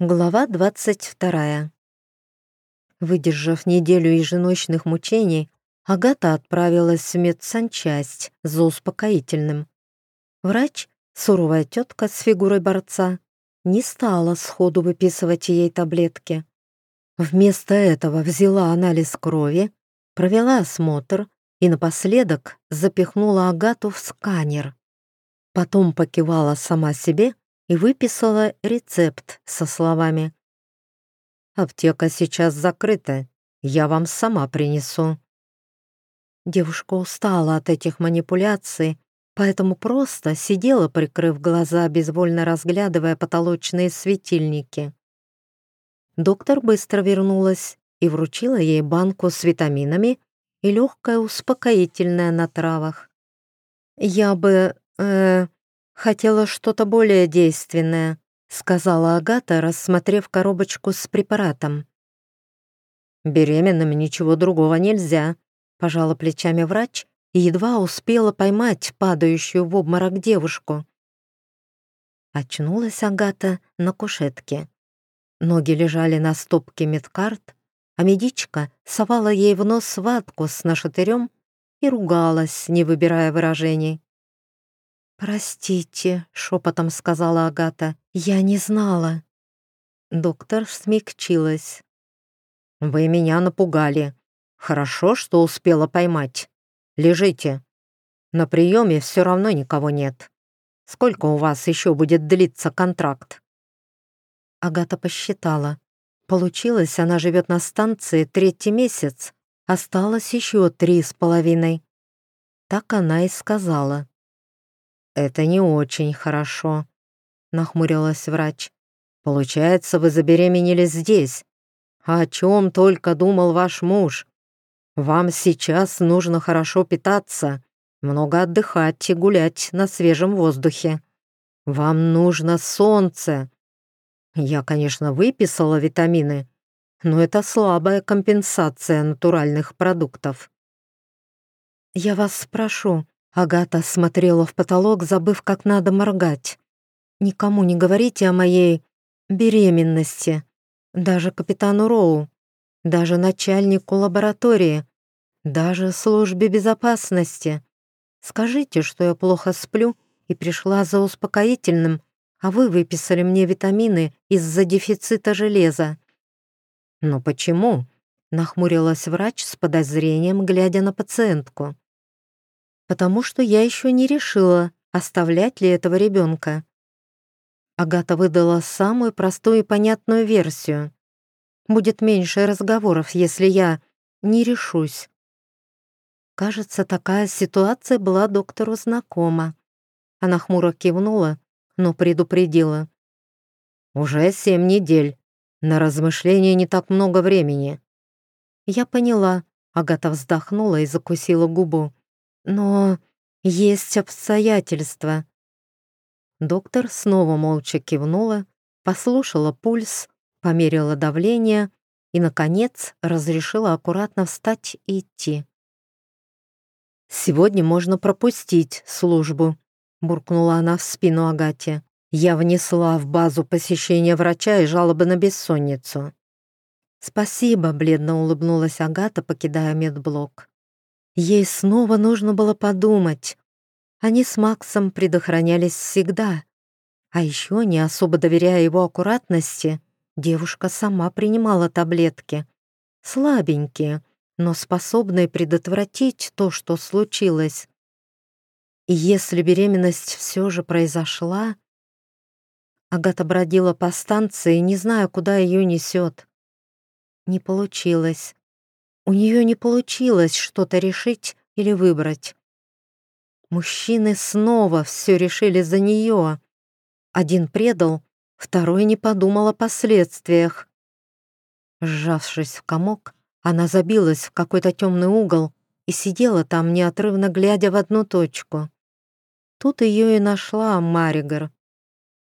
Глава 22. Выдержав неделю еженочных мучений, Агата отправилась в медсанчасть за успокоительным. Врач, суровая тетка с фигурой борца, не стала сходу выписывать ей таблетки. Вместо этого взяла анализ крови, провела осмотр и напоследок запихнула Агату в сканер. Потом покивала сама себе и выписала рецепт со словами «Аптека сейчас закрыта, я вам сама принесу». Девушка устала от этих манипуляций, поэтому просто сидела, прикрыв глаза, безвольно разглядывая потолочные светильники. Доктор быстро вернулась и вручила ей банку с витаминами и легкое успокоительное на травах. «Я бы... э «Хотела что-то более действенное», — сказала Агата, рассмотрев коробочку с препаратом. «Беременным ничего другого нельзя», — пожала плечами врач и едва успела поймать падающую в обморок девушку. Очнулась Агата на кушетке. Ноги лежали на стопке медкарт, а медичка совала ей в нос ватку с нашатырем и ругалась, не выбирая выражений. «Простите», — шепотом сказала Агата, — «я не знала». Доктор смягчилась. «Вы меня напугали. Хорошо, что успела поймать. Лежите. На приеме все равно никого нет. Сколько у вас еще будет длиться контракт?» Агата посчитала. Получилось, она живет на станции третий месяц. Осталось еще три с половиной. Так она и сказала. «Это не очень хорошо», — нахмурилась врач. «Получается, вы забеременели здесь. О чем только думал ваш муж? Вам сейчас нужно хорошо питаться, много отдыхать и гулять на свежем воздухе. Вам нужно солнце. Я, конечно, выписала витамины, но это слабая компенсация натуральных продуктов. Я вас спрошу, Агата смотрела в потолок, забыв, как надо моргать. «Никому не говорите о моей беременности. Даже капитану Роу, даже начальнику лаборатории, даже службе безопасности. Скажите, что я плохо сплю и пришла за успокоительным, а вы выписали мне витамины из-за дефицита железа». «Но почему?» — нахмурилась врач с подозрением, глядя на пациентку потому что я еще не решила, оставлять ли этого ребенка. Агата выдала самую простую и понятную версию. Будет меньше разговоров, если я не решусь. Кажется, такая ситуация была доктору знакома. Она хмуро кивнула, но предупредила. «Уже семь недель. На размышления не так много времени». «Я поняла», — Агата вздохнула и закусила губу. Но есть обстоятельства. Доктор снова молча кивнула, послушала пульс, померила давление и, наконец, разрешила аккуратно встать и идти. «Сегодня можно пропустить службу», — буркнула она в спину Агате. «Я внесла в базу посещения врача и жалобы на бессонницу». «Спасибо», — бледно улыбнулась Агата, покидая медблок. Ей снова нужно было подумать. Они с Максом предохранялись всегда. А еще, не особо доверяя его аккуратности, девушка сама принимала таблетки. Слабенькие, но способные предотвратить то, что случилось. И если беременность все же произошла... Агата бродила по станции, не зная, куда ее несет. Не получилось. У нее не получилось что-то решить или выбрать. Мужчины снова все решили за нее. Один предал, второй не подумал о последствиях. Сжавшись в комок, она забилась в какой-то темный угол и сидела там, неотрывно глядя в одну точку. Тут ее и нашла Маригар.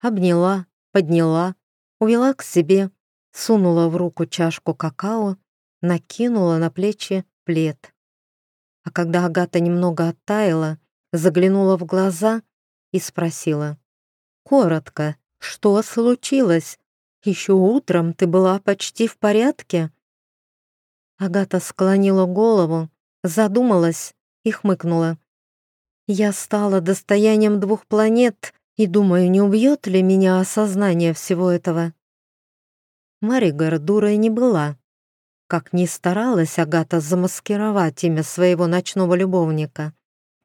Обняла, подняла, увела к себе, сунула в руку чашку какао накинула на плечи плед. А когда Агата немного оттаяла, заглянула в глаза и спросила. «Коротко, что случилось? Еще утром ты была почти в порядке?» Агата склонила голову, задумалась и хмыкнула. «Я стала достоянием двух планет и думаю, не убьет ли меня осознание всего этого?» Маригар дурой не была. Как ни старалась Агата замаскировать имя своего ночного любовника,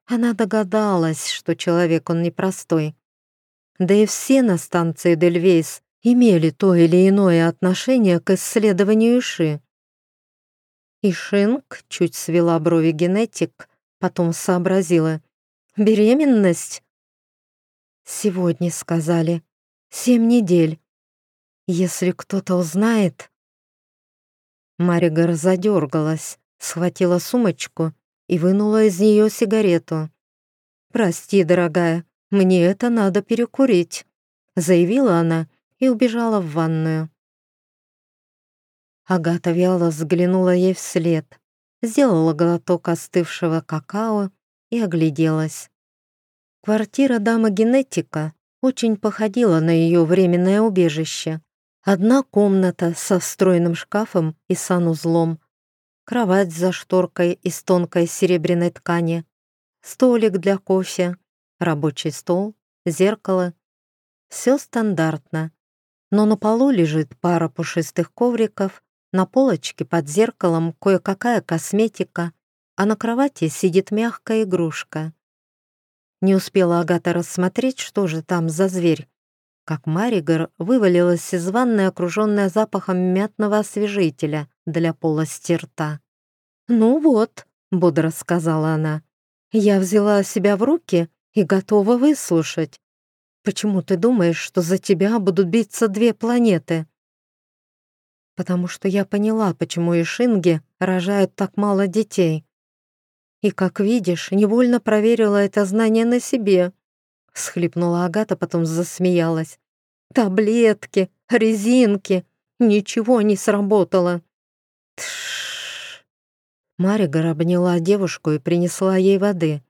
она догадалась, что человек он непростой. Да и все на станции Дельвейс имели то или иное отношение к исследованию Иши. Ишинг чуть свела брови генетик, потом сообразила. «Беременность?» «Сегодня сказали. Семь недель. Если кто-то узнает...» Маригар задергалась, схватила сумочку и вынула из нее сигарету. «Прости, дорогая, мне это надо перекурить», заявила она и убежала в ванную. Агата вяло взглянула ей вслед, сделала глоток остывшего какао и огляделась. Квартира дамы-генетика очень походила на ее временное убежище. Одна комната со встроенным шкафом и санузлом, кровать за шторкой из тонкой серебряной ткани, столик для кофе, рабочий стол, зеркало. Все стандартно. Но на полу лежит пара пушистых ковриков, на полочке под зеркалом кое-какая косметика, а на кровати сидит мягкая игрушка. Не успела Агата рассмотреть, что же там за зверь, как Маригар вывалилась из ванной, окруженная запахом мятного освежителя для полости рта. «Ну вот», — бодро сказала она, — «я взяла себя в руки и готова выслушать. Почему ты думаешь, что за тебя будут биться две планеты?» «Потому что я поняла, почему Ишинги рожают так мало детей. И, как видишь, невольно проверила это знание на себе», — всхлипнула Агата, потом засмеялась. «Таблетки, резинки, ничего не сработало». Тш. Маригар обняла девушку и принесла ей воды.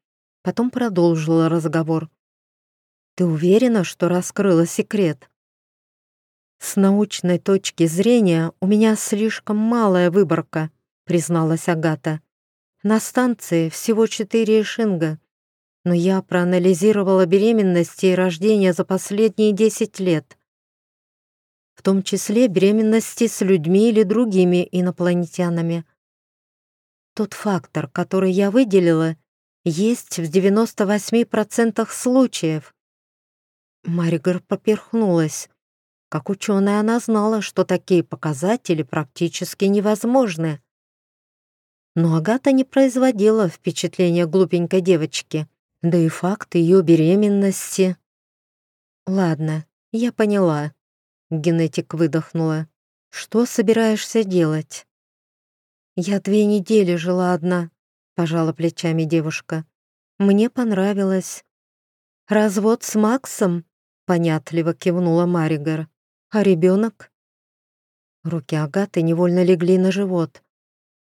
Потом продолжила разговор. «Ты уверена, что раскрыла секрет?» «С научной точки зрения у меня слишком малая выборка», призналась Агата. «На станции всего четыре шинга, но я проанализировала беременности и рождения за последние десять лет, в том числе беременности с людьми или другими инопланетянами. Тот фактор, который я выделила, есть в 98% случаев. Маригар поперхнулась. Как ученая она знала, что такие показатели практически невозможны. Но Агата не производила впечатления глупенькой девочки, да и факт ее беременности. «Ладно, я поняла», — генетик выдохнула. «Что собираешься делать?» «Я две недели жила одна», — пожала плечами девушка. «Мне понравилось». «Развод с Максом?» — понятливо кивнула Маригар. «А ребенок?» Руки Агаты невольно легли на живот.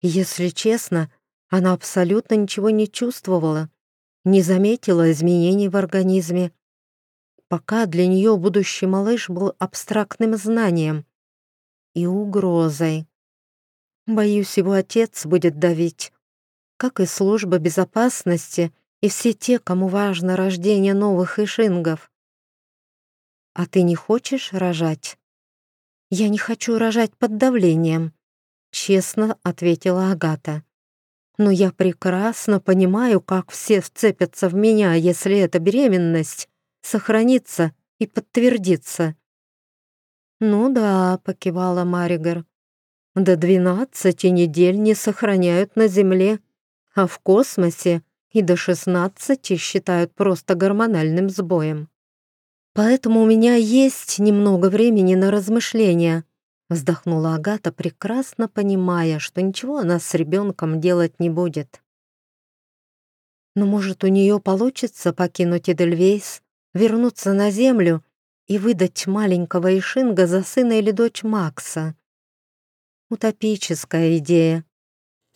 Если честно, она абсолютно ничего не чувствовала, не заметила изменений в организме. Пока для нее будущий малыш был абстрактным знанием и угрозой. Боюсь, его отец будет давить, как и служба безопасности и все те, кому важно рождение новых ишингов. А ты не хочешь рожать? Я не хочу рожать под давлением, честно ответила Агата. Но я прекрасно понимаю, как все вцепятся в меня, если эта беременность сохранится и подтвердится. «Ну да», — покивала Маригар, до 12 недель не сохраняют на Земле, а в космосе и до 16 считают просто гормональным сбоем. Поэтому у меня есть немного времени на размышления, вздохнула Агата, прекрасно понимая, что ничего она с ребенком делать не будет. Но может у нее получится покинуть Эдельвейс, вернуться на Землю и выдать маленького Ишинга за сына или дочь Макса. Утопическая идея.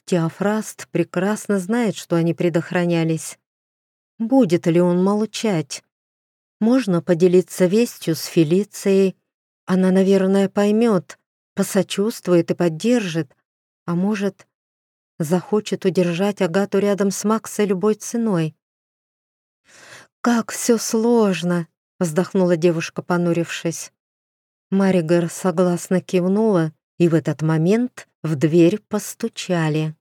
Теофраст прекрасно знает, что они предохранялись. Будет ли он молчать? Можно поделиться вестью с Фелицией, Она, наверное, поймет, посочувствует и поддержит, а может, захочет удержать Агату рядом с Максой любой ценой. «Как все сложно!» — вздохнула девушка, понурившись. Маригар согласно кивнула, и в этот момент в дверь постучали.